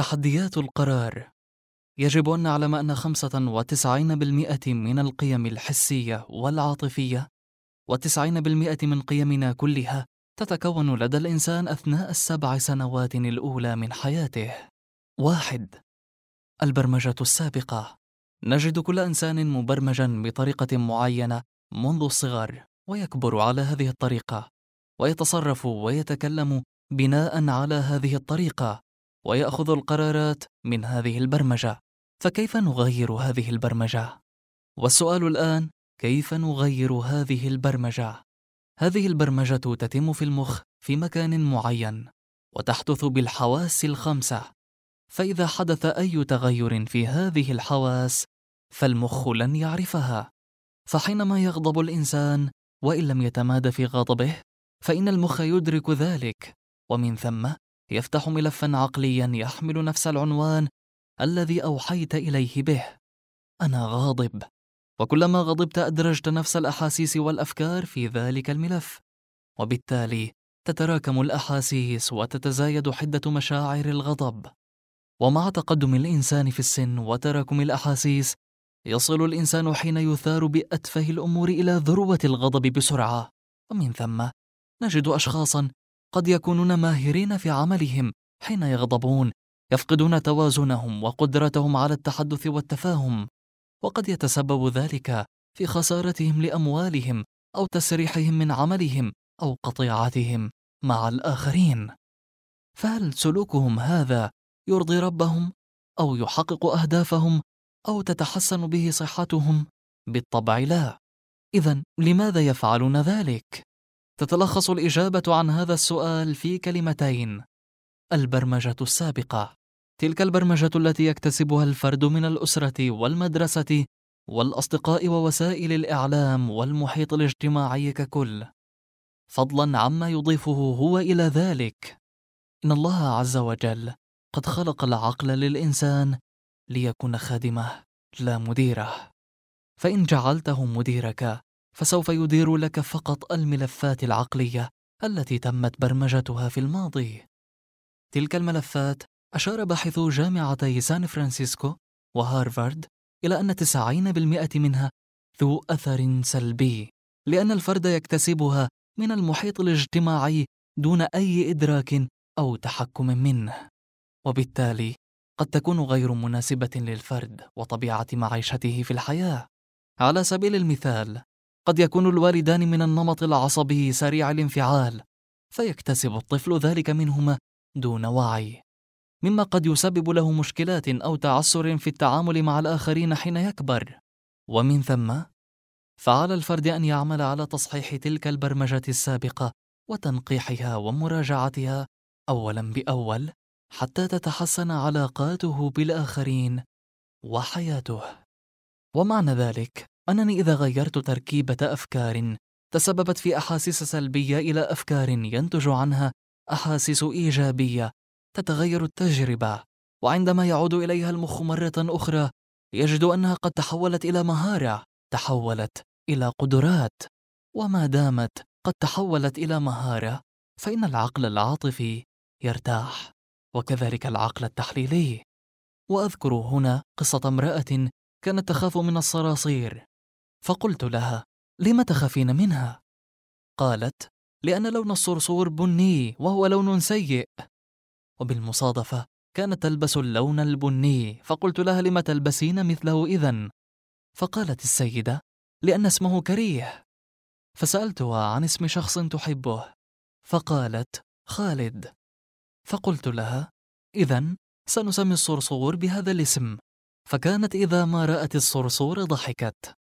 تحديات القرار. يجب أن نعلم أن 95% من القيم الحسية والعاطفية و90% من قيمنا كلها تتكون لدى الإنسان أثناء السبع سنوات الأولى من حياته. واحد. البرمجة السابقة. نجد كل إنسان مبرمجا بطريقة معينة منذ الصغر ويكبر على هذه الطريقة ويتصرف ويتكلم بناء على هذه الطريقة. ويأخذ القرارات من هذه البرمجة فكيف نغير هذه البرمجة؟ والسؤال الآن كيف نغير هذه البرمجة؟ هذه البرمجة تتم في المخ في مكان معين وتحدث بالحواس الخمسة فإذا حدث أي تغير في هذه الحواس فالمخ لن يعرفها فحينما يغضب الإنسان وإن لم يتمادى في غضبه فإن المخ يدرك ذلك ومن ثم يفتح ملفا عقليا يحمل نفس العنوان الذي أوحيت إليه به. أنا غاضب. وكلما غضبت أدرجت نفس الأحاسيس والأفكار في ذلك الملف. وبالتالي تتراكم الأحاسيس وتتزايد حدة مشاعر الغضب. ومع تقدم الإنسان في السن وتراكم الأحاسيس يصل الإنسان حين يثار بأتفه الأمور إلى ذروة الغضب بسرعة. ومن ثم نجد أشخاصا قد يكونون ماهرين في عملهم حين يغضبون يفقدون توازنهم وقدرتهم على التحدث والتفاهم. وقد يتسبب ذلك في خسارتهم لأموالهم أو تسريحهم من عملهم أو قطيعتهم مع الآخرين. فهل سلوكهم هذا يرضي ربهم أو يحقق أهدافهم أو تتحسن به صحتهم؟ بالطبع لا. اذا لماذا يفعلون ذلك؟ تتلخص الإجابة عن هذا السؤال في كلمتين. البرمجة السابقة. تلك البرمجة التي يكتسبها الفرد من الأسرة والمدرسة والأصدقاء ووسائل الإعلام والمحيط الاجتماعي ككل. فضلا عما يضيفه هو إلى ذلك. إن الله عز وجل قد خلق العقل للإنسان ليكون خادمه لا مديره. فإن جعلته مديرك فسوف يدير لك فقط الملفات العقلية التي تمت برمجتها في الماضي. تلك الملفات أشار باحثو جامعتي سان فرانسيسكو وهارفارد إلى أن 90% منها ذو أثر سلبي لأن الفرد يكتسبها من المحيط الاجتماعي دون أي إدراك أو تحكم منه. وبالتالي قد تكون غير مناسبة للفرد وطبيعة معيشته في الحياة. على سبيل المثال قد يكون الوالدان من النمط العصبي سريع الانفعال فيكتسب الطفل ذلك منهما دون وعي. مما قد يسبب له مشكلات أو تعسر في التعامل مع الآخرين حين يكبر. ومن ثم فعلى الفرد أن يعمل على تصحيح تلك البرمجة السابقة وتنقيحها ومراجعتها اولا بأول حتى تتحسن علاقاته بالآخرين وحياته. ومعنى ذلك أنني إذا غيرت تركيبة أفكار تسببت في أحاسيس سلبية إلى أفكار ينتج عنها أحاسيس إيجابية تتغير التجربة وعندما يعود إليها المخ مرة أخرى يجد أنها قد تحولت إلى مهارة تحولت إلى قدرات وما دامت قد تحولت إلى مهارة فإن العقل العاطفي يرتاح وكذلك العقل التحليلي. وأذكر هنا قصة امرأة كانت تخاف من الصراصير. فقلت لها لم تخافين منها؟ قالت لأن لون الصرصور بني وهو لون سيء. وبالمصادفة كانت تلبس اللون البني فقلت لها لم تلبسين مثله إذا فقالت السيدة لأن اسمه كريه. فسألتها عن اسم شخص تحبه فقالت خالد. فقلت لها إذا سنسمي الصرصور بهذا الاسم. فكانت إذا ما رأت الصرصور ضحكت.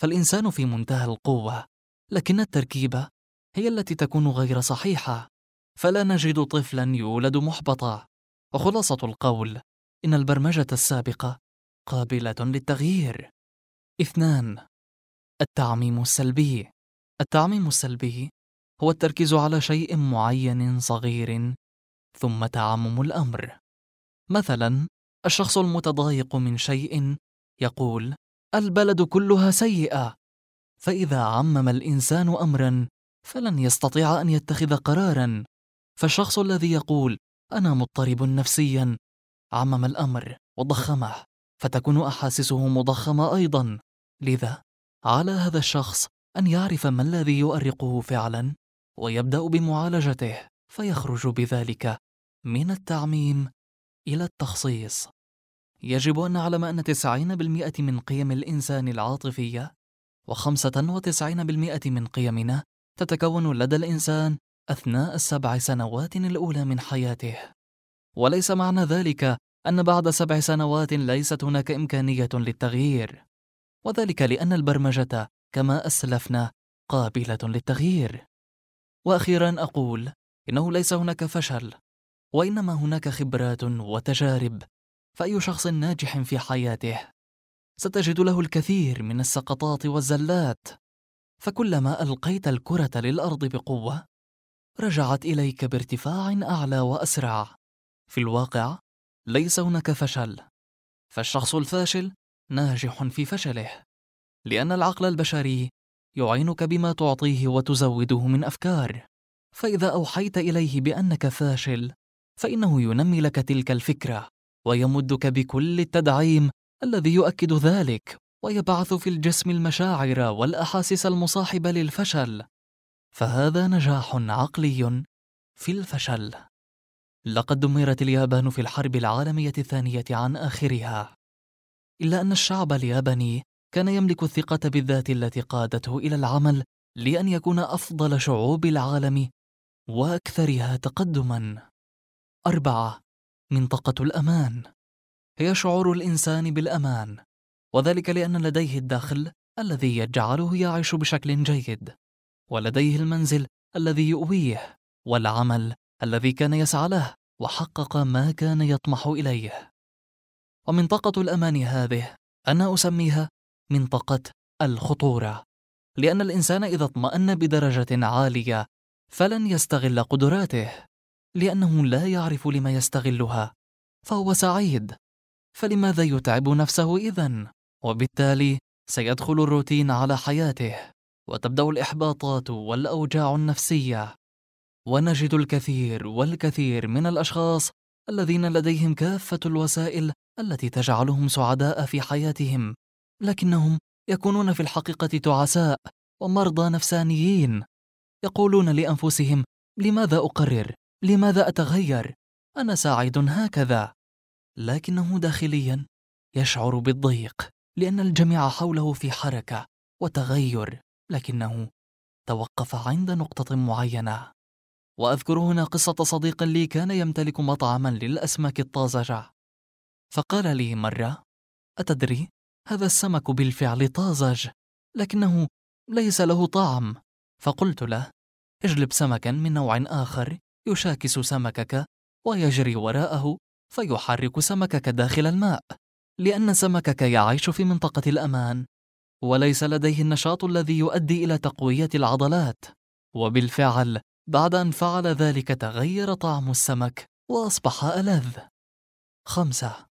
فالإنسان في منتهى القوة لكن التركيبة هي التي تكون غير صحيحة. فلا نجد طفلا يولد محبطا. وخلاصة القول إن البرمجة السابقة قابلة للتغيير. اثنان التعميم السلبي. التعميم السلبي هو التركيز على شيء معين صغير ثم تعمم الأمر. مثلا الشخص المتضايق من شيء يقول البلد كلها سيئة. فإذا عمم الإنسان أمرا فلن يستطيع أن يتخذ قرارا. فالشخص الذي يقول أنا مضطرب نفسيا. عمم الأمر وضخمه. فتكون أحاسيسه مضخمة أيضا. لذا على هذا الشخص أن يعرف ما الذي يؤرقه فعلا ويبدأ بمعالجته فيخرج بذلك من التعميم إلى التخصيص. يجب أن نعلم أن 90% من قيم الإنسان العاطفية و95% من قيمنا تتكون لدى الإنسان أثناء السبع سنوات الأولى من حياته. وليس معنى ذلك أن بعد سبع سنوات ليست هناك إمكانية للتغيير. وذلك لأن البرمجة كما أسلفنا قابلة للتغيير. وأخيرا أقول إنه ليس هناك فشل وإنما هناك خبرات وتجارب فأي شخص ناجح في حياته ستجد له الكثير من السقطات والزلات. فكلما ألقيت الكرة للأرض بقوة رجعت إليك بارتفاع أعلى وأسرع. في الواقع ليس هناك فشل. فالشخص الفاشل ناجح في فشله لأن العقل البشري يعينك بما تعطيه وتزوده من أفكار. فإذا أوحيت إليه بأنك فاشل فإنه ينمي لك تلك الفكرة. ويمدك بكل التدعيم الذي يؤكد ذلك ويبعث في الجسم المشاعر والأحاسيس المصاحبة للفشل. فهذا نجاح عقلي في الفشل. لقد دمرت اليابان في الحرب العالمية الثانية عن آخرها. إلا أن الشعب الياباني كان يملك الثقة بالذات التي قادته إلى العمل لأن يكون أفضل شعوب العالم وأكثرها تقدما. أربعة منطقة الأمان. هي شعور الإنسان بالأمان وذلك لأن لديه الدخل الذي يجعله يعيش بشكل جيد ولديه المنزل الذي يؤويه والعمل الذي كان يسعى له وحقق ما كان يطمح إليه. ومنطقة الأمان هذه أنا أسميها منطقة الخطورة لأن الإنسان إذا اطمأن بدرجة عالية فلن يستغل قدراته. لأنه لا يعرف لما يستغلها فهو سعيد فلماذا يتعب نفسه إذن؟ وبالتالي سيدخل الروتين على حياته وتبدأ الإحباطات والأوجاع النفسية ونجد الكثير والكثير من الأشخاص الذين لديهم كافة الوسائل التي تجعلهم سعداء في حياتهم لكنهم يكونون في الحقيقة تعساء ومرضى نفسانيين يقولون لأنفسهم لماذا أقرر؟ لماذا أتغير؟ أنا سعيد هكذا. لكنه داخليا يشعر بالضيق لأن الجميع حوله في حركة وتغير لكنه توقف عند نقطة معينة. وأذكر هنا قصة صديق لي كان يمتلك مطعما للأسماك الطازجة. فقال لي مرة أتدري هذا السمك بالفعل طازج لكنه ليس له طعم. فقلت له اجلب سمكا من نوع آخر. يشاكس سمكك ويجري وراءه فيحرك سمكك داخل الماء لأن سمكك يعيش في منطقة الأمان وليس لديه النشاط الذي يؤدي إلى تقوية العضلات. وبالفعل بعد أن فعل ذلك تغير طعم السمك وأصبح ألذ. خمسة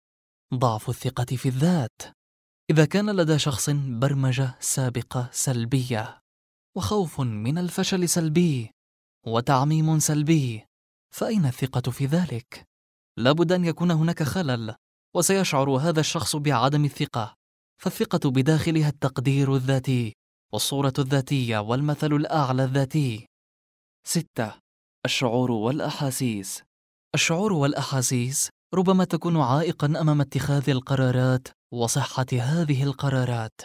ضعف الثقة في الذات. إذا كان لدى شخص برمجة سابقة سلبية وخوف من الفشل سلبي وتعميم سلبي فأين الثقة في ذلك؟ لابد أن يكون هناك خلل وسيشعر هذا الشخص بعدم الثقة. فالثقة بداخلها التقدير الذاتي والصورة الذاتية والمثل الأعلى الذاتي. ستة الشعور والأحاسيس. الشعور والأحاسيس ربما تكون عائقا أمام اتخاذ القرارات وصحة هذه القرارات.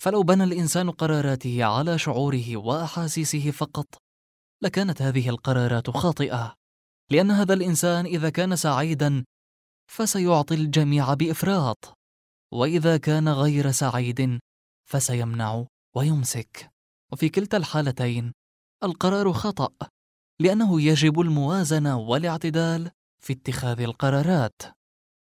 فلو بنى الإنسان قراراته على شعوره وأحاسيسه فقط لكانت هذه القرارات خاطئة لأن هذا الإنسان إذا كان سعيدا فسيعطي الجميع بإفراط وإذا كان غير سعيد فسيمنع ويمسك. وفي كلتا الحالتين القرار خطأ لأنه يجب الموازنة والاعتدال في اتخاذ القرارات.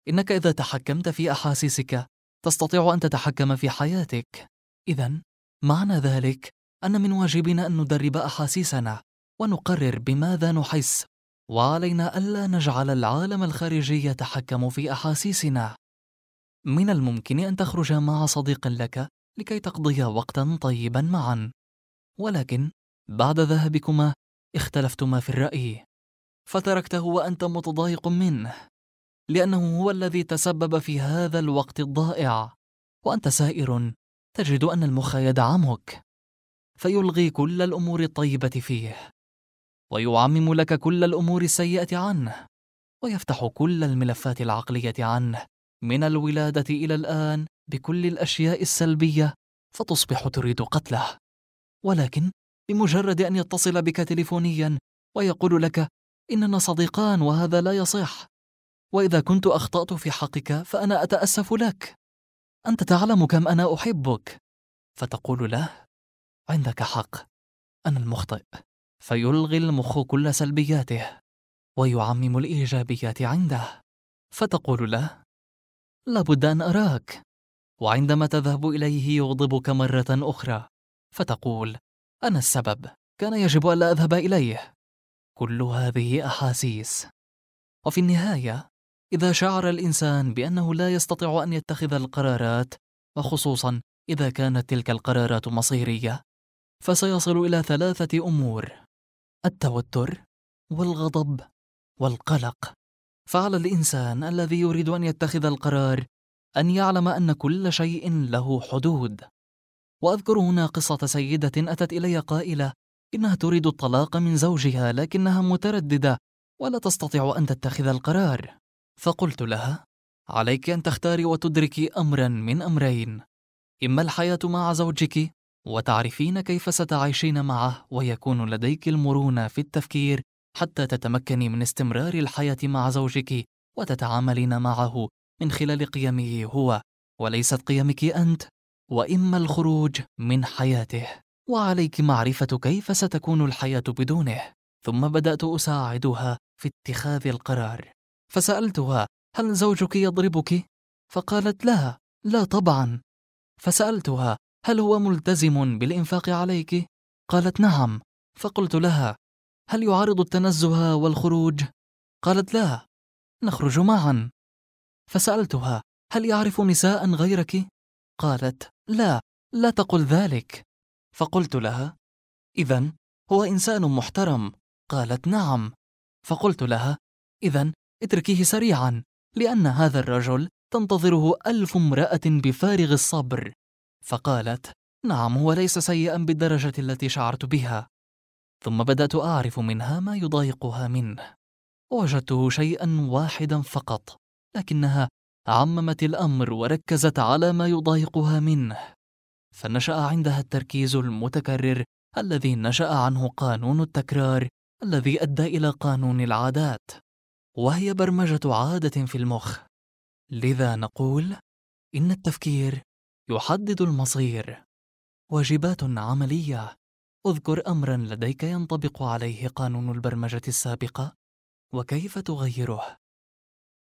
إنك إذا تحكمت في أحاسيسك تستطيع أن تتحكم في حياتك. إذا معنى ذلك أن من واجبنا أن ندرب أحاسيسنا. ونقرر بماذا نحس. وعلينا ألا نجعل العالم الخارجي يتحكم في أحاسيسنا. من الممكن أن تخرج مع صديق لك لكي تقضي وقتا طيبا معا. ولكن بعد ذهابكما اختلفتما في الرأي. فتركته وأنت متضايق منه. لأنه هو الذي تسبب في هذا الوقت الضائع. وأنت سائر تجد أن المخ يدعمك. فيلغي كل الأمور الطيبة فيه. ويعمم لك كل الأمور السيئة عنه ويفتح كل الملفات العقلية عنه من الولادة إلى الآن بكل الأشياء السلبية فتصبح تريد قتله. ولكن بمجرد أن يتصل بك تليفونيا ويقول لك إننا صديقان وهذا لا يصح وإذا كنت أخطأت في حقك فأنا أتأسف لك. أنت تعلم كم أنا أحبك. فتقول له عندك حق أنا المخطئ. فيلغي المخ كل سلبياته ويعمم الإيجابيات عنده. فتقول له لابد أن أراك وعندما تذهب إليه يغضبك مرة أخرى. فتقول أنا السبب كان يجب ألا أذهب إليه. كل هذه أحاسيس. وفي النهاية إذا شعر الإنسان بأنه لا يستطيع أن يتخذ القرارات وخصوصا إذا كانت تلك القرارات مصيرية فسيصل إلى ثلاثة أمور. التوتر والغضب والقلق. فعلى الإنسان الذي يريد أن يتخذ القرار أن يعلم أن كل شيء له حدود. وأذكر هنا قصة سيدة أتت إلي قائلة إنها تريد الطلاق من زوجها لكنها مترددة ولا تستطيع أن تتخذ القرار. فقلت لها عليك أن تختاري وتدركي أمرا من أمرين إما الحياة مع زوجك وتعرفين كيف ستعيشين معه ويكون لديك المرونة في التفكير حتى تتمكني من استمرار الحياة مع زوجك وتتعاملين معه. من خلال قيمه هو وليست قيمك أنت وإما الخروج من حياته. وعليك معرفة كيف ستكون الحياة بدونه. ثم بدأت أساعدها في اتخاذ القرار. فسألتها هل زوجك يضربك؟ فقالت لا لا طبعا. فسألتها هل هو ملتزم بالإنفاق عليك؟ قالت نعم فقلت لها هل يعارض التنزه والخروج؟ قالت لا نخرج معا فسألتها هل يعرف نساء غيرك؟ قالت لا لا تقل ذلك فقلت لها إذا هو إنسان محترم قالت نعم فقلت لها إذا اتركيه سريعا لأن هذا الرجل تنتظره ألف امرأة بفارغ الصبر فقالت نعم هو ليس سيئا بالدرجة التي شعرت بها. ثم بدأت أعرف منها ما يضايقها منه. وجدته شيئا واحدا فقط لكنها عممت الأمر وركزت على ما يضايقها منه. فنشأ عندها التركيز المتكرر الذي نشأ عنه قانون التكرار الذي أدى إلى قانون العادات وهي برمجة عادة في المخ. لذا نقول إن التفكير يحدد المصير. واجبات عملية. اذكر أمرا لديك ينطبق عليه قانون البرمجة السابقة. وكيف تغيره؟